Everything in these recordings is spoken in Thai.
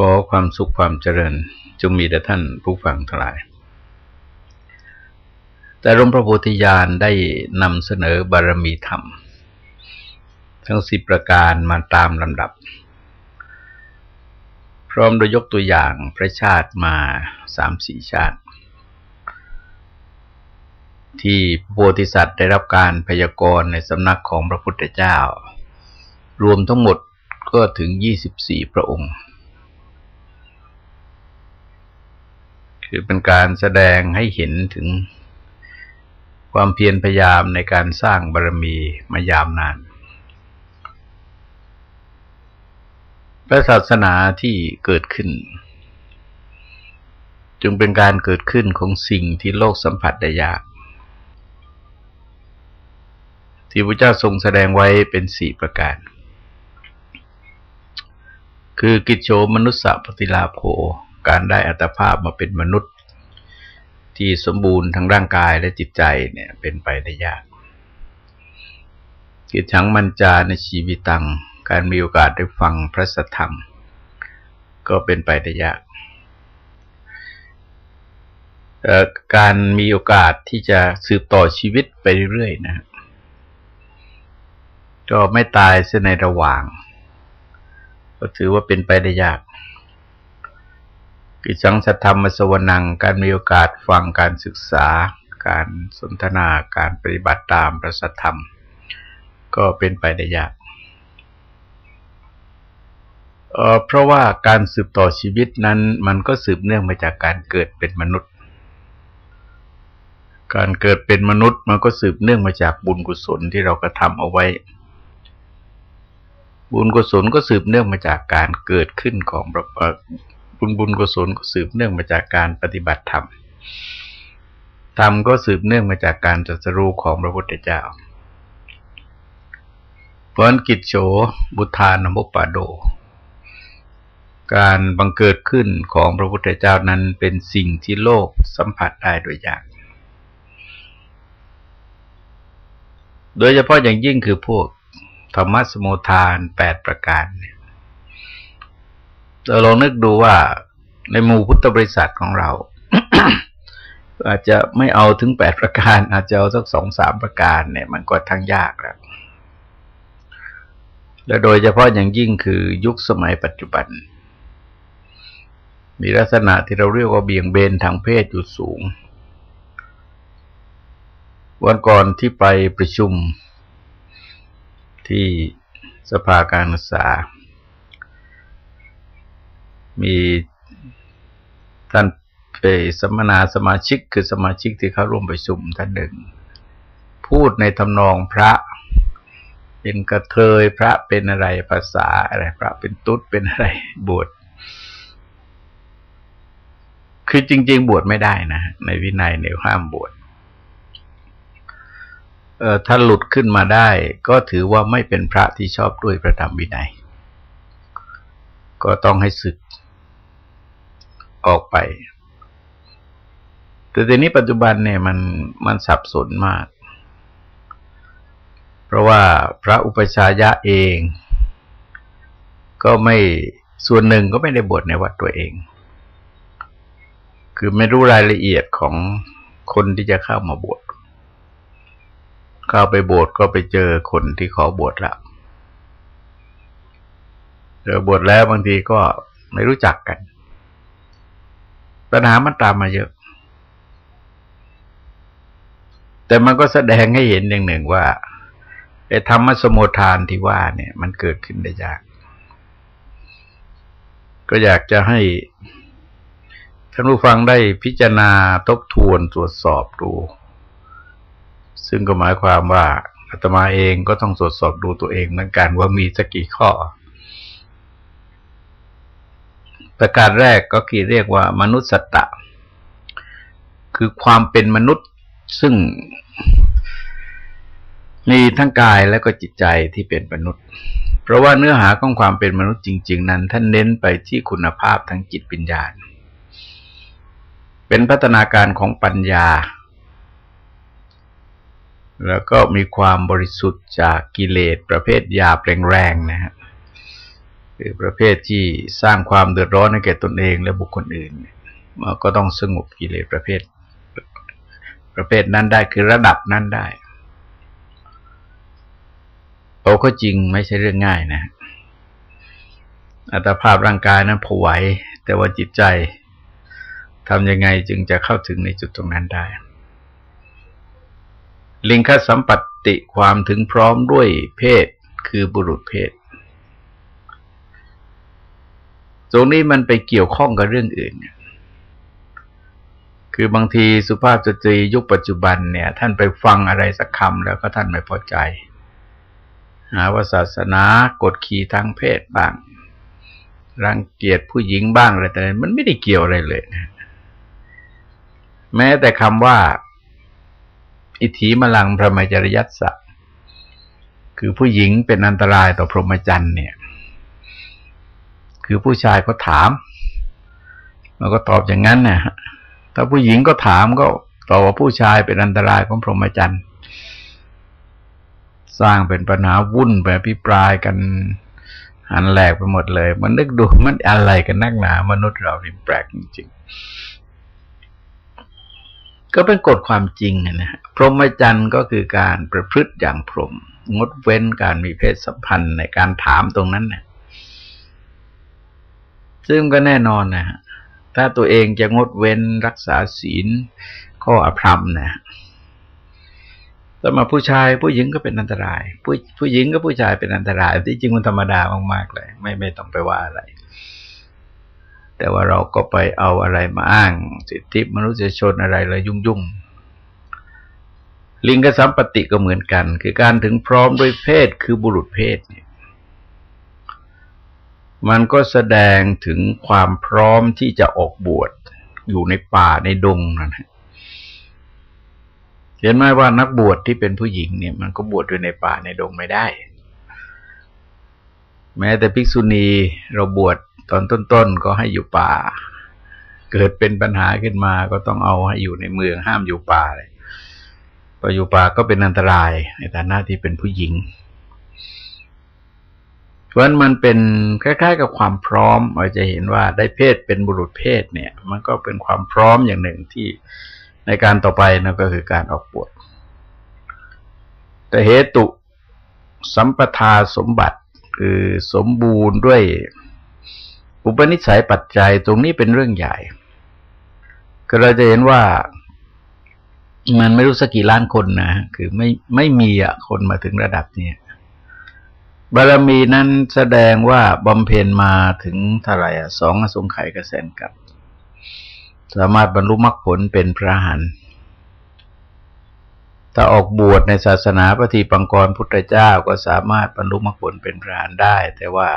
ขอความสุขความเจริญจงมีแด่ท่านผู้ฟังทั้งหลาย แต่หลวงพระโพธิญาณได้นำเสนอบารมีธรรม ทั้งสิบประการมาตามลำดับ พร้อมโดยยกตัวอย่างพระชาติมาสามสี่ชาติ ที่พระโพธิสัตว์ได้รับการพยากรณ์ในสำนักของพระพุทธเจ้า รวมทั้งหมดก็ถึงยี่สิบสี่พระองค์ คือเป็นการแสดงให้เห็นถึงความเพียรพยายามในการสร้างบารมีมายามนาน พระศาสนาที่เกิดขึ้น จึงเป็นการเกิดขึ้นของสิ่งที่โลกสัมผัสได้ยาก ที่พระเจ้าทรงแสดงไว้เป็นสี่ประการ คือกิจโฉมนุสสะปฏิลาโภ การได้อัตภาพมาเป็นมนุษย์ ที่สมบูรณ์ทั้งร่างกายและจิตใจเนี่ยเป็นไปได้ยากกิจฉังมันจาในชีวิตตัง การมีโอกาสได้ฟังพระสัทธรรม ก็เป็นไปได้ยากการมีโอกาสที่จะสืบต่อชีวิตไปเรื่อยๆนะ ก็ไม่ตายเสียในระหว่าง ก็ถือว่าเป็นไปได้ยาก กิจสังสัทธรรมสวนังการมีโอกาสฟังการศึกษา การสนทนาการปฏิบัติตามพระสัทธรรม ก็เป็นไปได้ยากเพราะว่าการสืบต่อชีวิตนั้นมันก็สืบเนื่องมาจากการเกิดเป็นมนุษย์ การเกิดเป็นมนุษย์มันก็สืบเนื่องมาจากบุญกุศลที่เรากระทำเอาไว้ บุญกุศลก็สืบเนื่องมาจากการเกิดขึ้นของ บุญบุญกุศลก็สืบเนื่องมาจากการปฏิบัติธรรม ธรรมก็สืบเนื่องมาจากการจัสรู้ของพระพุทธเจ้าเพราะกิจโฉบุทานมุปปาโด การบังเกิดขึ้นของพระพุทธเจ้านั้นเป็นสิ่งที่โลกสัมผัสได้โดยอย่าง โดยเฉพาะอย่างยิ่งคือพวกธรรมะสมุทานแปดประการเนี่ย เราลองนึกดูว่าในหมู่พุทธบริษัทของเรา อาจจะไม่เอาถึงแปดประการ อาจจะเอาสักสองสามประการเนี่ยมันก็ทั้งยากแล้ว และโดยเฉพาะอย่างยิ่งคือยุคสมัยปัจจุบัน มีลักษณะที่เราเรียกว่าเบี่ยงเบนทางเพศอยู่สูง วันก่อนที่ไปประชุมที่สภาการศึกษา มีท่านไปสัมมนาสมาชิกคือสมาชิกที่เข้าร่วมประชุมท่านหนึ่ง พูดในทำนองพระ เป็นกระเทยพระเป็นอะไรภาษาอะไร พระเป็นตุ๊ดเป็นอะไรบวชคือจริง ๆ บวชไม่ได้นะ ในวินัยในห้ามบวชเออถ้าหลุดขึ้นมาได้ ก็ถือว่าไม่เป็นพระที่ชอบด้วยพระธรรมวินัย ก็ต้องให้ศึก ออกไปแต่ทีนี้ปัจจุบันเนี่ยมันมันสับสนมาก เพราะว่าพระอุปชายะเอง ก็ไม่ส่วนหนึ่งก็ไม่ได้บวชในวัดตัวเอง คือไม่รู้รายละเอียดของคนที่จะเข้ามาบวชเข้าไปบวชก็ไปเจอคนที่ขอบวชแล้วเจอบวชแล้วบางทีก็ไม่รู้จักกัน ปัญหามันตามมาเยอะ แต่มันก็แสดงให้เห็นอย่างหนึ่งว่าไอ้ธรรมสมุทานที่ว่าเนี่ย มันเกิดขึ้นได้ยาก ก็อยากจะให้ท่านผู้ฟังได้พิจารณาทบทวนตรวจสอบดู ซึ่งก็หมายความว่าอาตมาเองก็ต้องตรวจสอบดูตัวเองเหมือนกันว่ามีสักกี่ข้อ ประการแรกก็คือเรียกว่ามนุษย์สตะ คือความเป็นมนุษย์ซึ่งมีทั้งกายและก็จิตใจที่เป็นมนุษย์ เพราะว่าเนื้อหาของความเป็นมนุษย์จริง ๆ นั้น ท่านเน้นไปที่คุณภาพทางจิตปัญญา เป็นพัฒนาการของปัญญา แล้วก็มีความบริสุทธิ์จากกิเลสประเภทยาแรงๆนะฮะ คือประเภทที่สร้างความเดือดร้อนให้แก่ตนเองและบุคคลอื่นมันก็ต้องสงบกิเลสประเภท ประเภทนั้นได้คือระดับนั้นได้โอ้ก็จริงไม่ใช่เรื่องง่ายนะ อัตภาพร่างกายนั้นผวแต่ว่าจิตใจทำยังไงจึงจะเข้าถึงในจุดตรงนั้นได้ ลิงคสัมปัติความถึงพร้อมด้วยเพศคือบุรุษเพศ ตรงนี้มันไปเกี่ยวข้องกับเรื่องอื่น คือบางทีสุภาพสตรียุคปัจจุบันเนี่ย ท่านไปฟังอะไรสักคำแล้วก็ท่านไม่พอใจ หาว่าศาสนากดขี่ทางเพศบ้าง รังเกียจผู้หญิงบ้างอะไรแต่มันไม่ได้เกี่ยวอะไรเลย แม้แต่คำว่า อิทธิมลังพระมจริยัตสะคือผู้หญิงเป็นอันตรายต่อพรหมจรรย์เนี่ย คือผู้ชายก็ถามเราก็ตอบอย่างนั้นนะถ้าผู้หญิงก็ถามก็ตอบว่าผู้ชายเป็นอันตรายของพรหมจรรย์สร้างเป็นปัญหาวุ่นไปพิปรายกันหันแหลกไปหมดเลย มันนึกดูมันอะไรกันนักหนามนุษย์เราเนี่แปลกจริงๆก็เป็นกฎความจริงนะฮะพรหมจรรย์ก็คือการประพฤติอย่างพรหมงดเว้นการมีเพศสัมพันธ์ในการถามตรงนั้นนะ ซึ่งก็แน่นอนนะฮะถ้าตัวเองจะงดเว้นรักษาศีลข้ออภรรมนะแต่มาผู้ชายผู้หญิงก็เป็นอันตราย ผู้ผู้หญิงก็ผู้ชายเป็นอันตรายที่จริงมันธรรมดามากๆเลย ไม่ไม่ต้องไปว่าอะไร แต่ว่าเราก็ไปเอาอะไรมาอ้าง สิทธิมนุษยชนอะไรเลยยุ่งยุ่งลิงกสัมปติก็เหมือนกัน คือการถึงพร้อมด้วยเพศคือบุรุษเพศเนี่ย มันก็แสดงถึงความพร้อมที่จะออกบวชอยู่ในป่าในดงนั่นเห็นไหมว่านักบวชที่เป็นผู้หญิงเนี่ย มันก็บวชอยู่ในป่าในดงไม่ได้ แม้แต่ภิกษุณีเราบวชตอนต้นๆก็ให้อยู่ป่า เกิดเป็นปัญหาขึ้นมาก็ต้องเอาให้อยู่ในเมืองห้ามอยู่ป่าเลยพออยู่ป่าก็เป็นอันตรายในฐานะที่เป็นผู้หญิง ราะนั้นมันเป็นคล้าย ๆ กับความพร้อมเราจะเห็นว่าได้เพศเป็นบุรุษเพศเนี่ย มันก็เป็นความพร้อมอย่างหนึ่งที่ในการต่อไปนั่นก็คือการออกบวชแต่เหตุสัมปทาสมบัติคือสมบูรณ์ด้วยอุปนิสัยปัจจัยตรงนี้เป็นเรื่องใหญ่ก็เราจะเห็นว่ามันไม่รู้สักกี่ล้านคนนะคือไม่ไม่มีอะคนมาถึงระดับเนี้ย บารมีนั้นแสดงว่าบำเพ็ญมาถึงเท่าไหร่สองอสงไขยกระแสนกับ สามารถบรรลุมรรคผลเป็นพระหันถ้าออกบวชในศาสนาปฏิปังกรพุทธเจ้าก็สามารถบรรลุมรรคผลเป็นพระหันได้ แต่ว่า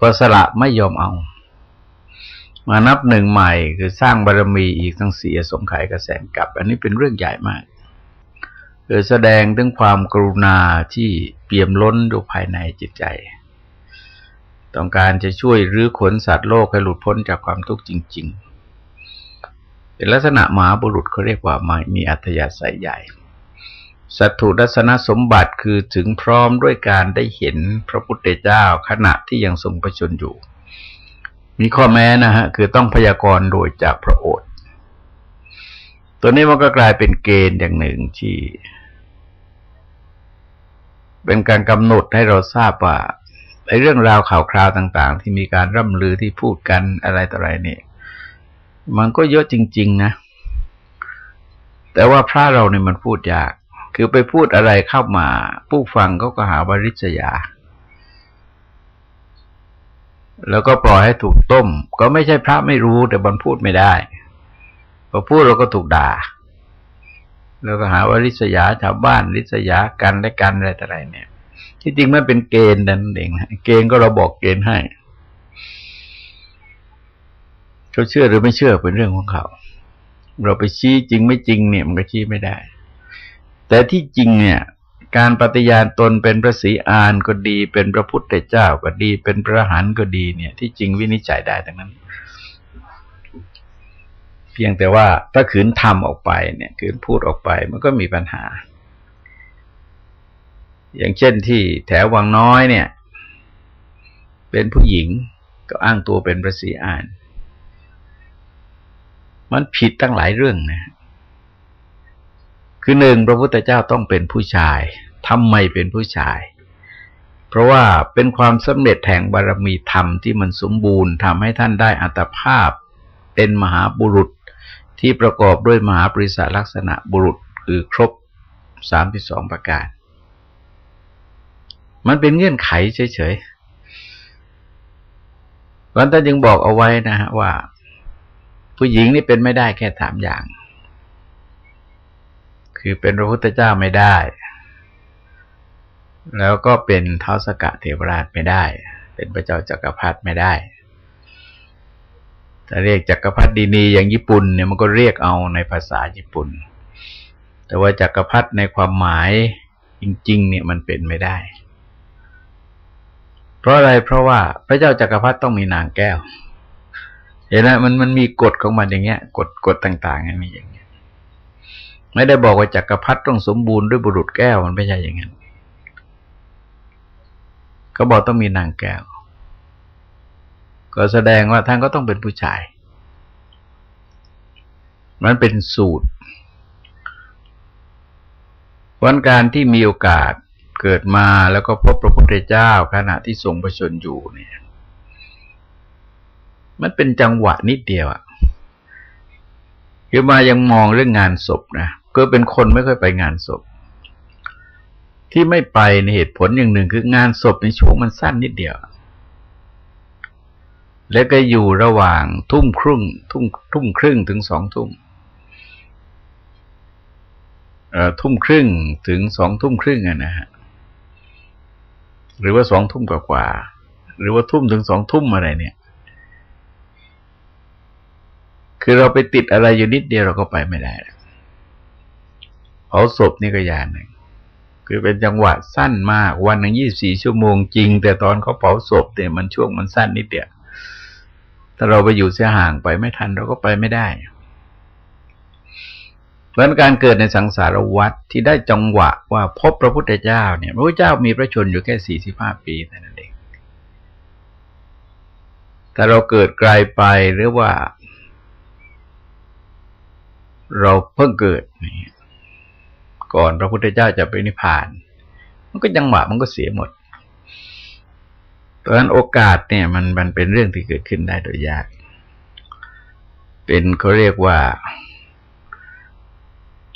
ก็สละไม่ยอมเอา มานับหนึ่งใหม่คือสร้างบารมีอีกทั้งเสียสงไขยกระแสนกลับ อันนี้เป็นเรื่องใหญ่มาก คือแสดงถึงความกรุณาที่เปี่ยมล้นอยู่ภายในจิตใจ ต้องการจะช่วยรื้อขนสัตว์โลกให้หลุดพ้นจากความทุกข์จริง ๆ เป็นลักษณะหมาบุรุษเขาเรียกว่ามีอัธยาศัยใหญ่ สัตถุดัศนสมบัติคือถึงพร้อมด้วยการได้เห็นพระพุทธเจ้าขณะที่ยังทรงประชนอยู่ มีข้อแม้นะฮะคือต้องพยากรณ์โดยจากพระโอษฐ ตัวนี้มันก็กลายเป็นเกณฑ์อย่างหนึ่งที่ เป็นการกำหนดให้เราทราบว่าไอ้เรื่องราวข่าวคราวต่าง ๆ ที่มีการร่ำลือที่พูดกันอะไรต่ออะไรเนี่ย มันก็เยอะจริง ๆ นะ แต่ว่าพระเราเนี่ยมันพูดยาก คือไปพูดอะไรเข้ามา ผู้ฟังเขาก็หาบริษยา แล้วก็ปล่อยให้ถูกต้ม ก็ไม่ใช่พระไม่รู้แต่บันพูดไม่ได้ พอพูดเราก็ถูกด่า แล้วก็หาว่าริษยาชาวบ้านริษยากันและกันอะไรต่ออะไรเนี่ย ที่จริงไมันเป็นเกณฑ์นั่นเองเกณฑ์ก็เราบอกเกณฑ์ให้เขาเชื่อหรือไม่เชื่อเป็นเรื่องของเขา เราไปชี้จริงไม่จริงเนี่ยมันก็ชี้ไม่ได้ แต่ที่จริงเนี่ย การปฏิญาณตนเป็นพระศรีอานก็ดี เป็นพระพุทธเจ้าก็ดี เป็นพระหันก็ดีเนี่ย ที่จริงวินิจฉัยได้ทั้งนั้น เพียงแต่ว่าถ้าขืนทำออกไปเนี่ยขืนพูดออกไปมันก็มีปัญหา อย่างเช่นที่แถววังน้อยเนี่ย เป็นผู้หญิงก็อ้างตัวเป็นพระศรีอาน มันผิดตั้งหลายเรื่องนะ คือหนึ่งพระพุทธเจ้าต้องเป็นผู้ชายทำไมเป็นผู้ชายเพราะว่าเป็นความสำเร็จแห่งบารมีธรรมที่มันสมบูรณ์ทำให้ท่านได้อัตภาพ เป็นมหาบุรุษที่ประกอบด้วยมหาปริศลักษณะบุรุษคือครบสามสองประการ มันเป็นเงื่อนไขเฉยๆวันท่านจึงบอกเอาไว้นะฮะว่า ผู้หญิงนี่เป็นไม่ได้แค่สามอย่าง คือเป็นพระพุทธเจ้าไม่ได้ แล้วก็เป็นเท้าสกะเทวราชไม่ได้ เป็นพระเจ้าจักรพรรดิไม่ได้ ถ้าเรียกจักรพรรดินีอย่างญี่ปุ่นเนี่ยมันก็เรียกเอาในภาษาญี่ปุ่น แต่ว่าจักรพรรดิในความหมายจริง ๆ เนี่ยมันเป็นไม่ได้ เพราะอะไรเพราะว่าพระเจ้าจักรพรรดิต้องมีนางแก้ว เห็นไหมมันมันมีกฎของมันอย่างเงี้ย กฎกฎต่างๆมีอย่างเงี้ย ไม่ได้บอกว่าจักรพรรดิต้องสมบูรณ์ด้วยบุรุษแก้วมันไม่ใช่อย่างนั้นก็บอกต้องมีนางแก้ว ก็แสดงว่าท่านก็ต้องเป็นผู้ชาย มันเป็นสูตรวันการที่มีโอกาสเกิดมาแล้วก็พบพระพุทธเจ้าขณะที่ทรงประชนอยู่เนี่ย มันเป็นจังหวะนิดเดียวอะคือมายังมองเรื่องงานศพนะก็เป็นคนไม่ค่อยไปงานศพ ที่ไม่ไปในเหตุผลอย่างหนึ่งคืองานศพในช่วงมันสั้นนิดเดียว แล้วก็อยู่ระหว่างทุ่มครึ่งทุ่มทุ่มครึ่งถึงสองทุ่มทุ่มครึ่งถึงสองทุ่มครึ่งอะนะฮะหรือว่าสองทุ่มกว่าหรือว่าทุ่มถึงสองทุ่มอะไรเนี่ย คือเราไปติดอะไรอยู่นิดเดียวเราก็ไปไม่ได้เผาศพนี่ก็อย่างหนึ่งคือเป็นจังหวะสั้นมาก วันหนึ่งยี่สี่ชั่วโมงจริง แต่ตอนเขาเผาศพเนี่ยมันช่วงมันสั้นนิดเดียว ถ้าเราไปอยู่เสียห่างไปไม่ทันเราก็ไปไม่ได้เพราะการเกิดในสังสารวัฏที่ได้จังหวะว่าพบพระพุทธเจ้าเนี่ย พระพุทธเจ้ามีพระชนอยู่แค่สี่สิบห้าปีเท่นั้นเองแต่เราเกิดไกลไปหรือว่า เราเพิ่งเกิดก่อนพระพุทธเจ้าจะไปนิพพาน มันก็จังหวะมันก็เสียหมด เพราะฉะนั้นโอกาสเนี่ยมันมันเป็นเรื่องที่เกิดขึ้นได้โดยยาก เป็นเขาเรียกว่า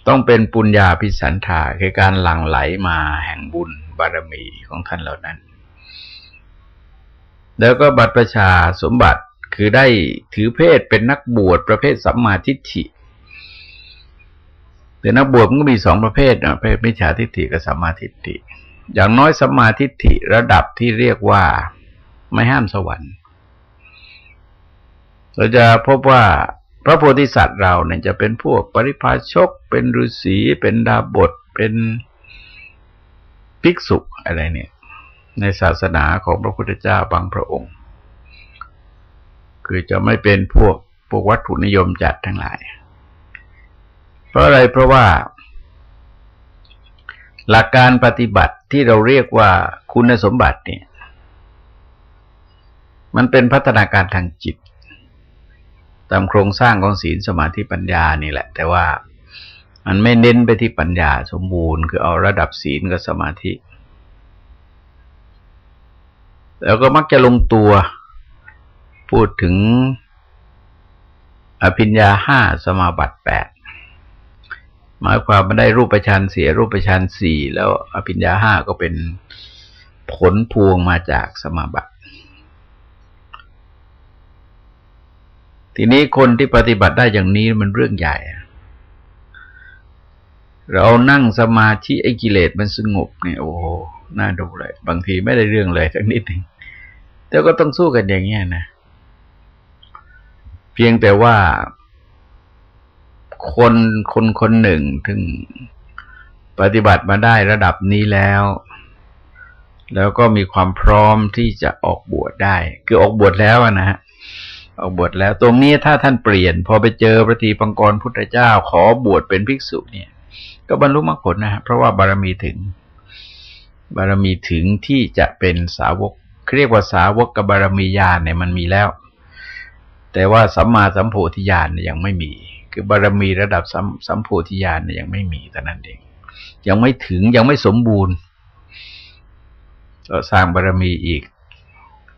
ต้องเป็นปุญญาพิสันธาคือการหลั่งไหลมาแห่งบุญบารมีของท่านเหล่านั้น แล้วก็บัตรประชาสมบัติคือได้ถือเพศเป็นนักบวชประเภทสัมมาทิฏฐิแต่นักบวชมันก็มีสองประเภทนะประเภทมิจฉาทิฏฐิกับสัมมาทิฏฐิอย่างน้อยสัมมาทิฏฐิระดับที่เรียกว่า ไม่ห้ามสวรรค์เราจะพบว่าพระโพธิสัตว์เราเนี่ยจะเป็นพวกปริพาชก เป็นฤาษีเป็นดาบทเป็นภิกษุอะไรเนี่ย ในศาสนาของพระพุทธเจ้าบางพระองค์ คือจะไม่เป็นพวกพวกวัตถุนิยมจัดทั้งหลาย เพราะอะไรเพราะว่า หลักการปฏิบัติที่เราเรียกว่าคุณสมบัติเนี่ย มันเป็นพัฒนาการทางจิต ตามโครงสร้างของศีลสมาธิปัญญานี่แหละ แต่ว่ามันไม่เน้นไปที่ปัญญาสมบูรณ์ คือเอาระดับศีลกับสมาธิ แล้วก็มักจะลงตัวพูดถึงอภิญญาห้าสมาบัติแปดหมายความมาได้รูปฌานเสียรูปฌานสี่แล้วอภิญญาห้าก็เป็นผลพวงมาจากสมาบัติ ทีนี้คนที่ปฏิบัติได้อย่างนี้มันเรื่องใหญ่ เรานั่งสมาธิไอ้กิเลสมันสงบเนี่ยโอ้โหน่าดูเลย บางทีไม่ได้เรื่องเลยสักนิดหนึ่งแต่ก็ต้องสู้กันอย่างเงี้ยนะ เพียงแต่ว่าคนคนคนหนึ่งถึงปฏิบัติมาได้ระดับนี้แล้ว แล้วก็มีความพร้อมที่จะออกบวชได้ คือออกบวชแล้วนะฮะ ออกบวชแล้วตรงนี้ถ้าท่านเปลี่ยน พอไปเจอพระทีปังกรพุทธเจ้า ขอบวชเป็นภิกษุเนี่ย ก็บรรลุมรรคผลนะฮะเพราะว่าบารมีถึง บารมีถึงที่จะเป็นสาวกเรียกว่าสาวกกับารมีญาณเนี่ยมันมีแล้ว แต่ว่าสัมมาสัมโพธิญาณเนี่ยยังไม่มี คือบารมีระดับสัมสัมโพธิญาณเนี่ยยังไม่มีแต่นั้นเอง ยังไม่ถึงยังไม่สมบูรณ์ก็สร้างบารมีอีก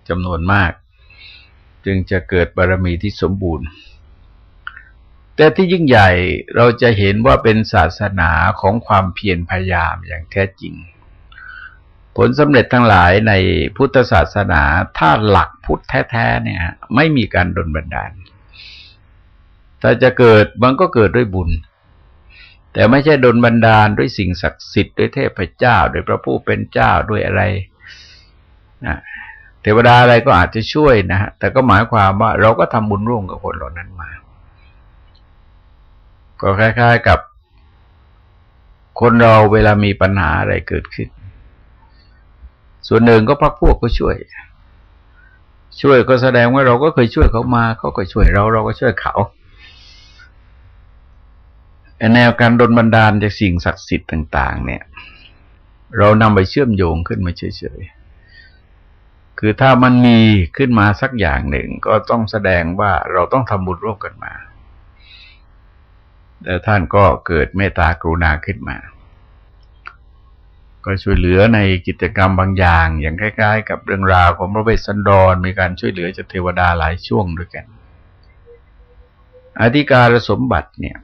จำนวนมาก จึงจะเกิดบารมีที่สมบูรณ์ แต่ที่ยิ่งใหญ่เราจะเห็นว่าเป็นศาสนาของความเพียรพยายามอย่างแท้จริง ผลสำเร็จทั้งหลายในพุทธศาสนาถ้าหลักพุทธแท้ๆเนี่ย ไม่มีการดลบันดาลถ้าจะเกิดมันก็เกิดด้วยบุญ แต่ไม่ใช่ดลบันดาลด้วยสิ่งศักดิ์สิทธิ์ด้วยเทพเจ้าด้วยพระผู้เป็นเจ้าด้วยอะไรนะ เทวดาอะไรก็อาจจะช่วยนะฮะแต่ก็หมายความว่าเราก็ทำบุญร่วมกับคนเหล่านั้นมา ก็คล้าย ๆกับ คนเราเวลามีปัญหาอะไรเกิดขึ้น ส่วนหนึ่งก็พักพวกก็ช่วย ช่วยก็แสดงว่าเราก็เคยช่วยเขามาเขาก็ช่วยเราเราก็ช่วยเขาแนวการดลบันดาลจากสิ่งศักดิ์สิทธิ์ต่าง ๆ เนี่ย เรานำไปเชื่อมโยงขึ้นมาเฉยๆ คือถ้ามันมีขึ้นมาสักอย่างหนึ่ง ก็ต้องแสดงว่าเราต้องทำบุญร่วมกันมาแล้วท่านก็เกิดเมตตากรุณาขึ้นมา ก็ช่วยเหลือในกิจกรรมบางอย่าง อย่างคล้ๆกับเรื่องราวของพระเวสสันดร มีการช่วยเหลือจากเทวดาหลายช่วงด้วยกัน อธิการสมบัติเนี่ย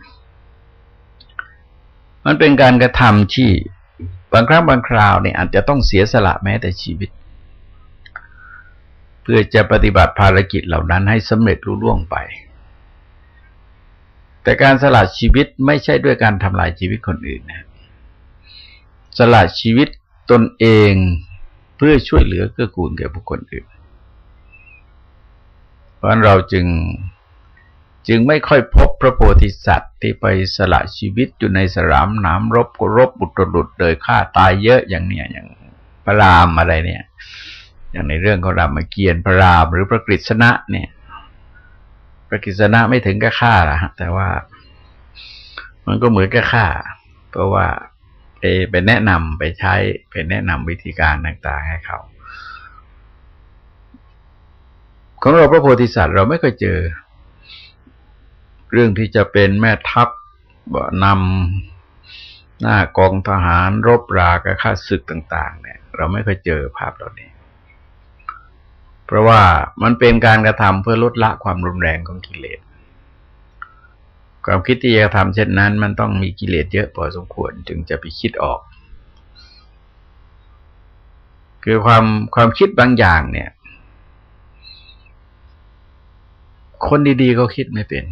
มันเป็นการกระทำที่บางครั้งบางคราวเนี่ยอาจจะต้องเสียสละแม้แต่ชีวิต พื่อจะปฏิบัติภารกิจเหล่านั้นให้สำเร็จรุ่ล่วงไป แต่การสละชีวิตไม่ใช่ด้วยการทำลายชีวิตคนอื่นนะสละชีวิตตนเองเพื่อช่วยเหลือเกื้อกูลแก่บุคคลอื่น เพราะเราจึงจึงไม่ค่อยพบพระโพธิสัตว์ที่ไปสละชีวิตอยู่ในสรามน้ำรบก็รบบุตรหลุดโดยฆ่าตายเยอะอย่างเนี้ยอย่างพระรามอะไรเนี่ย อย่างในเรื่องของรามเกียรติพระราม หรือพระกฤษณะเนี่ย พระกฤษณะไม่ถึงกับฆ่าละแต่ว่า มันก็เหมือนกับฆ่า เพราะว่าไปไปแนะนำไปใช้ไปแนะนำวิธีการต่างๆให้เขาของเราพระโพธิสัตว์เราไม่เคยเจอ เรื่องที่จะเป็นแม่ทัพนำหน้ากองทหารรบรากับข้าศึกต่าง ๆ เนี่ย เราไม่เคยเจอภาพเหล่านี้ เพราะว่ามันเป็นการกระทำเพื่อลดละความรุนแรงของกิเลสความคิดที่จะทำเช่นนั้น มันต้องมีกิเลสเยอะพอสมควรจึงจะไปคิดออก คือความความคิดบางอย่างเนี่ย คนดีๆก็คิดไม่เป็น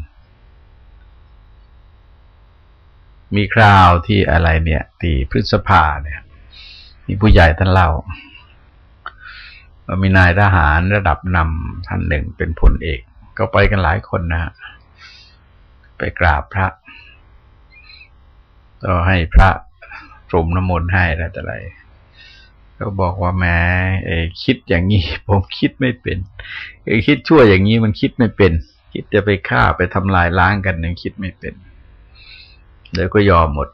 มีคราวที่อะไรเนี่ย ที่พฤษภาเนี่ย มีผู้ใหญ่ท่านเล่า มีนายทหารระดับนำท่านหนึ่งเป็นพลเอก ก็ไปกันหลายคนนะ ไปกราบพระก็ให้พระพรมน้ำมนต์ให้แล้วแต่ไรก็บอกว่าแม้เอคิดอย่างนี้ ผมคิดไม่เป็นเอคิดชั่วอย่างนี้มันคิดไม่เป็น คิดจะไปฆ่าไปทำลายล้างกันยังคิดไม่เป็นเดี๋ยวก็ยอมหมด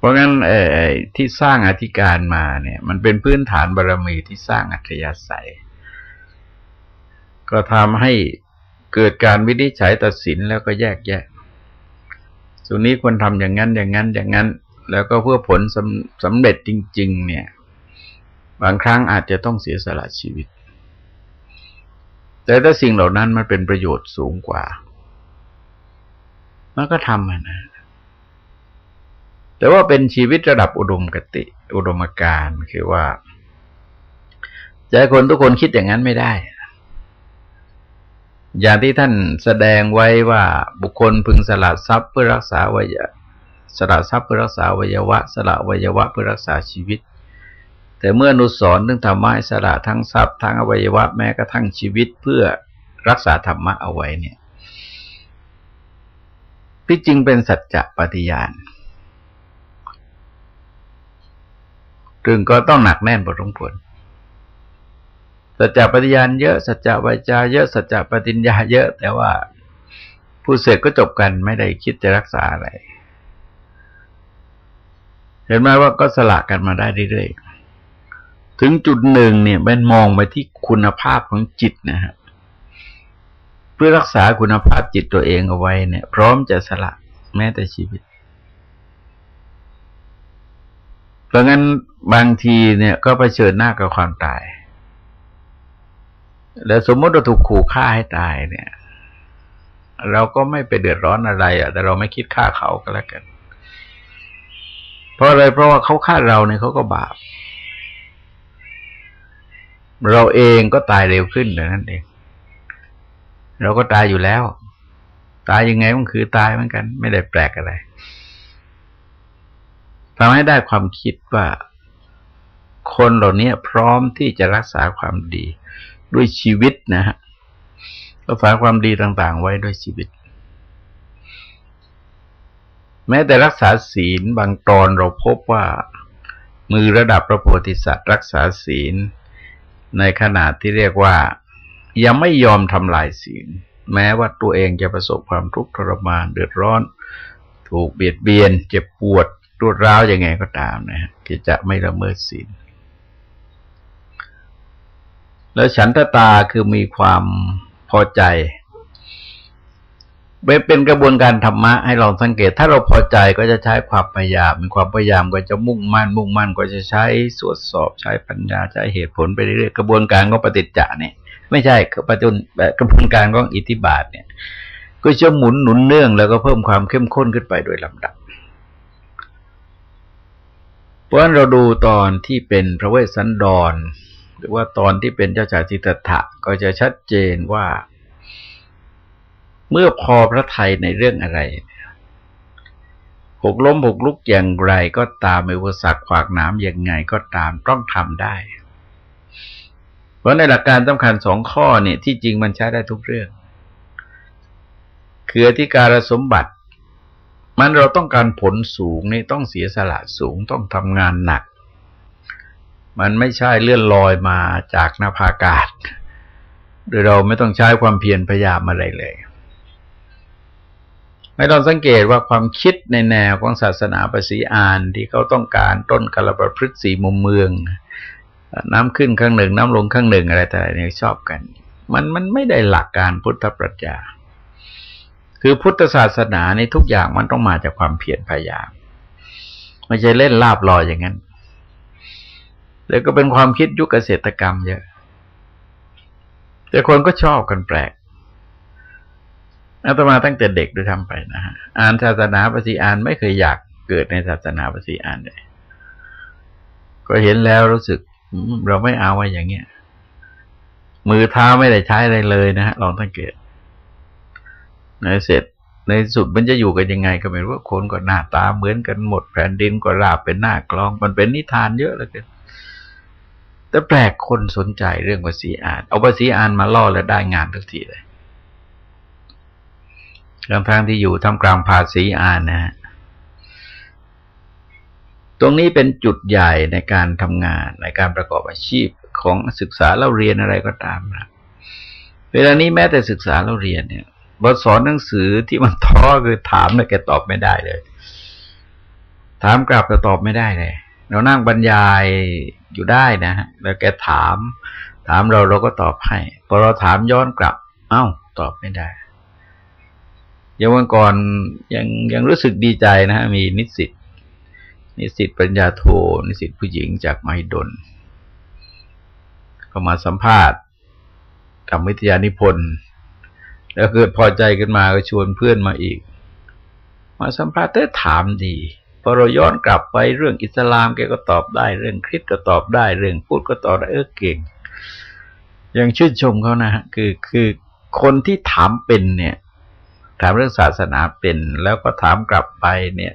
พราะงั้นไอ้ที่สร้างอธิการมาเนี่ย มันเป็นพื้นฐานบารรมีที่สร้างอัธยาศัย ก็ทำให้เกิดการวินิจฉัยตัดสินแล้วก็แยกแยะส่วนนี้ควรทำอย่างนั้นอย่างนั้นอย่างนั้น แล้วก็เพื่อผลสำสำเร็จจริง ๆ เนี่ย บางครั้งอาจจะต้องเสียสละชีวิต แต่ถ้าสิ่งเหล่านั้นมันเป็นประโยชน์สูงกว่า มันก็ทำนะ แต่ว่าเป็นชีวิตระดับอุดมกติ อุดมการคือว่าใจคนทุกคนคิดอย่างนั้นไม่ได้ อย่างที่ท่านแสดงไว้ว่าบุคคลพึงสละทรัพย์เพื่อรักษาวัยสละทรัพย์เพื่อรักษาวัยวะ สละวัยวะเพื่อรักษาชีวิต แต่เมื่อนุสอนเรื่องธรรมะสละทั้งทรัพย์ทั้งอวัยวะแม้กระทั่งชีวิตเพื่อรักษาธรรมะเอาไว้เนี่ยที่จริงเป็นสัจจะปฏิญาณ รึงก็ต้องหนักแน่นพอสมควรสัจจะปฏิญาณเยอะสัจจะวิจาเยอะสัจจะปฏิญญาเยอะ แต่ว่าผู้เสกก็จบกันไม่ได้คิดจะรักษาอะไร เห็นไหมว่าก็สละกันมาได้เรื่อยๆถึงจุดหนึ่งเนี่ยมันมองไปที่คุณภาพของจิตนะครับเพื่อรักษาคุณภาพจิตตัวเองเอาไว้เนี่ย พร้อมจะสละแม้แต่ชีวิต เพราะงั้นบางทีเนี่ยก็ไปเชิญหน้ากับความตาย แล้วสมมติเราถูกขู่ฆ่าให้ตายเนี่ย เราก็ไม่ไปเดือดร้อนอะไรอะ แต่เราไม่คิดฆ่าเขาก็แล้วกัน เพราะอะไรเพราะว่าเขาฆ่าเราเนี่ยเขาก็บาป เราเองก็ตายเร็วขึ้นนั่นเอง เราก็ตายอยู่แล้ว ตายยังไงมันคือตายเหมือนกัน ไม่ได้แปลกอะไร ทำให้ได้ความคิดว่าคนเหล่านี้พร้อมที่จะรักษาความดีด้วยชีวิตนะฮะรักษาความดีต่าง ๆ ไว้ด้วยชีวิต แม้แต่รักษาศีลบางตอนเราพบว่า มือระดับพระโพธิสัตว์รักษาศีล ในขนาดที่เรียกว่า ยังไม่ยอมทำลายศีล แม้ว่าตัวเองจะประสบความทุกข์ทรมานเดือดร้อน ถูกเบียดเบียน เจ็บปวด รวดร้าวยังไงก็ตามนะฮะที่จะไม่ละเมิดศีล แล้วฉันทตาคือมีความพอใจเป็นกระบวนการธรรมะให้เราสังเกต ถ้าเราพอใจก็จะใช้ความพยายาม มีความพยายามก็จะมุ่งมั่น มุ่งมั่นก็จะใช้ตรวจสอบใช้ปัญญาใช้เหตุผลไปเรื่อยๆกระบวนการก็ปฏิจจะเนี่ย ไม่ใช่ปัจจุบันกระบวนการของอิทธิบาทเนี่ย ก็จะหมุนหนุนเนื่องแล้วก็เพิ่มความเข้มข้นขึ้นไปโดยลำดับ เพราะฉะนั้นเราดูตอนที่เป็นพระเวสสันดร หรือว่าตอนที่เป็นเจ้าชายจิตตถะก็จะชัดเจนว่า เมื่อพอพระไทยในเรื่องอะไรหกล้มหกลุกอย่างไรก็ตามอุปสรรคขวากน้ำอย่างไงก็ตามต้องทำได้ เพราะในหลักการสำคัญสองข้อเนี่ยที่จริงมันใช้ได้ทุกเรื่อง คืออธิการสมบัติ มันเราต้องการผลสูงนี่ต้องเสียสละสูงต้องทำงานหนัก มันไม่ใช่เลื่อนลอยมาจากนาภากาศ โดยเราไม่ต้องใช้ความเพียรพยายามอะไรเลย ไม่ต้องสังเกตว่าความคิดในแนวของศาสนาปสีอานที่เขาต้องการต้นกระประพฤติสีมุมเมือง น้ำขึ้นข้างหนึ่ง น้ำลงข้างหนึ่งอะไรแต่เนี่ยชอบกัน มันมันไม่ได้หลักการพุทธปรัชญา คือพุทธศาสนาในทุกอย่างมันต้องมาจากความเพียรพยายาม ไม่ใช่เล่นลาบลอยอย่างนั้น แล้วก็เป็นความคิดยุคเกษตรกรรมเยอะ แต่คนก็ชอบกันแปลกอาตมาตั้งแต่เด็กด้วยทำไปนะฮะอ่านศาสนาปฏิอ่านไม่เคยอยากเกิดในศาสนาปฏิอ่านเลยก็เห็นแล้วรู้สึกเราไม่เอาไว้อย่างเงี้ยมือเท้าไม่ได้ใช้อะไรเลยนะฮะลองสังเกต ในเสร็จในสุดมันจะอยู่กันยังไงก็ไม่รู้ว่าคนก็หน้าตาเหมือนกันหมดแผ่นดินก็ราบเป็นหน้ากลอง มันเป็นนิทานเยอะเลยกันแต่แปลกคนสนใจเรื่องภาษีอ่าน เอาภาษีอ่านมาล่อแล้วได้งานทุกทีเลยลำพังที่อยู่ทำกลางภาษีอ่านนะฮะตรงนี้เป็นจุดใหญ่ในการทำงานในการประกอบอาชีพของศึกษาเราเรียนอะไรก็ตามนะเวลานี้แม้แต่ศึกษาเราเรียนเนี่ย บทสอนหนังสือที่มันท้อคือถามแล้วแกตอบไม่ได้เลย ถามกลับก็ตอบไม่ได้เลยเรานั่งบรรยายอยู่ได้นะฮะแล้วแกถาม ถามเราเราก็ตอบให้พอเราถามย้อนกลับ เอ้า ตอบไม่ได้ยังวันก่อนยังยังรู้สึกดีใจนะฮะมีนิสิตนิสิตปัญญาโทนิสิตผู้หญิงจากไมดลก็มาสัมภาษณ์กับวิทยานิพนธ์ แล้วเกิดพอใจกันมาก็ชวนเพื่อนมาอีก มาสัมภาษณ์แต่ถามดีพอเราย้อนกลับไปเรื่องอิสลามแกก็ตอบได้ เรื่องคริสก็ตอบได้ เรื่องพูดก็ตอบได้เออเก่ง ยังชื่นชมเขานะฮะคือคือคนที่ถามเป็นเนี่ย ถามเรื่องศาสนาเป็น แล้วก็ถามกลับไปเนี่ย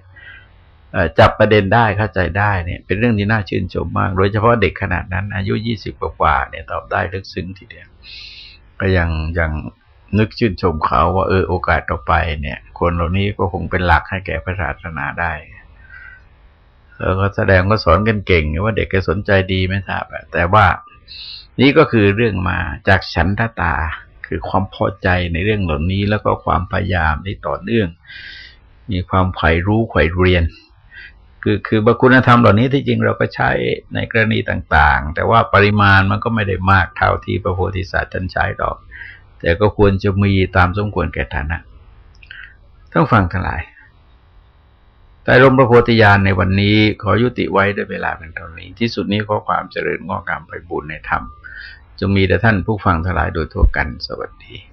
จับประเด็นได้เข้าใจได้เนี่ย เป็นเรื่องที่น่าชื่นชมมาก โดยเฉพาะเด็กขนาดนั้น อายุยี่สิบกว่าเนี่ยตอบได้ลึกซึ้งทีเดียวก็ยังยัง นึกชื่นชมเขาว่าเออโอกาสต่อไปเนี่ย คนเหล่านี้ก็คงเป็นหลักให้แก่พระศาสนาได้แล้วก็แสดงว่าสอนกันเก่งว่าเด็กก็สนใจดีไม่ทราบแต่ว่านี่ก็คือเรื่องมาจากฉันทตา คือความพอใจในเรื่องเหล่านี้แล้วก็ความพยายามที่ต่อเนื่อง มีความใฝ่รู้ใฝ่เรียน คือคือบุคุณธรรมเหล่านี้ที่จริงเราก็ใช้ในกรณีต่าง ๆ แต่ว่าปริมาณมันก็ไม่ได้มากเท่าที่พระโพธิสัตว์ท่านใช้ดอก แต่ก็ควรจะมีตามสมควรแก่ฐานะต้องฟังทั้งหลายแต่ลมพระโพธิญาณในวันนี้ขอยุติไว้ด้วยเวลาเป็นเท่านี้ ที่สุดนี้ขอความเจริญงอกงามไปบุญในธรรม จงมีแด่ท่านผู้ฟังทั้งหลายโดยทั่วกันสวัสดี